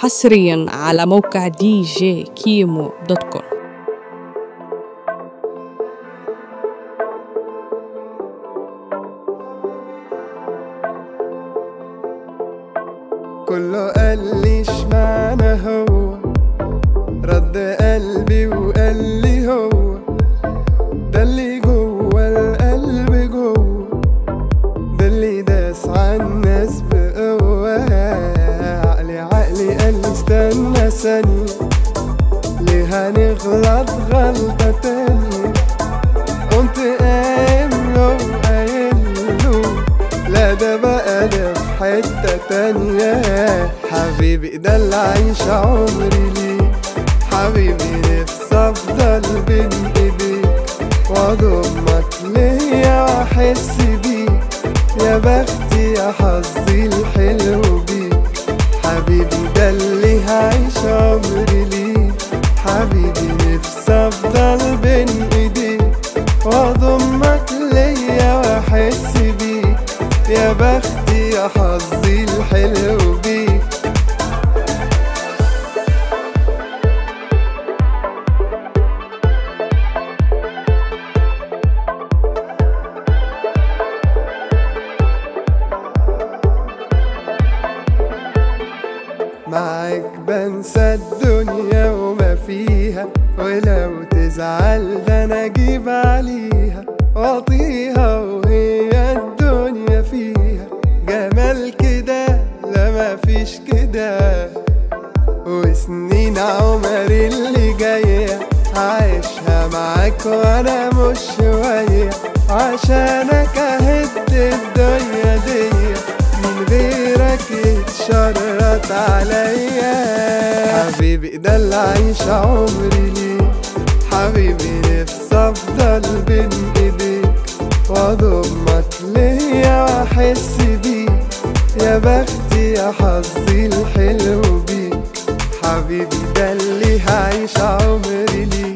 حصريا على موقع DJ Kimo dot com. كله قال لي اشمعنى هو ثانية ليه هنغلط غلطة تانية قمت قايم له لا ده بقى ده في حتة تانية حبيبي ده اللي عايش عمري ليه حبيبي نفسي أفضل بين ايديك وأضمك ليا وأحس بيك. يا بختي يا حظي الحلو. واضمك ليا وأحس بيك. يا بختي يا حظي الحلو بيك. معاك بنسى الدنيا وما فيها ولو تزعل ده أنا أجيب عليها واطيها وهي الدنيا فيها. جمال كده لا ما فيش كده. وسنين عمري اللي جاية عايشها معاك وأنا مش شوية. عشانك اهد الدنيا دي من غيرك اتشرط عليا. حبيبي ده اللي عايش عمري ليه؟ حبيبي نفسي أفضل بين ايديك واضمك ليا وأحس بيك. يا بختي يا حظي الحلو بيك. حبيبي ده اللي هعيش عمري ليه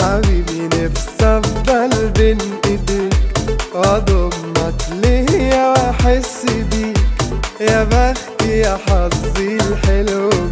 حبيبي نفسي أفضل بين ايديك واضمك ليا وأحس بيك. يا بختي يا حظي الحلو بيك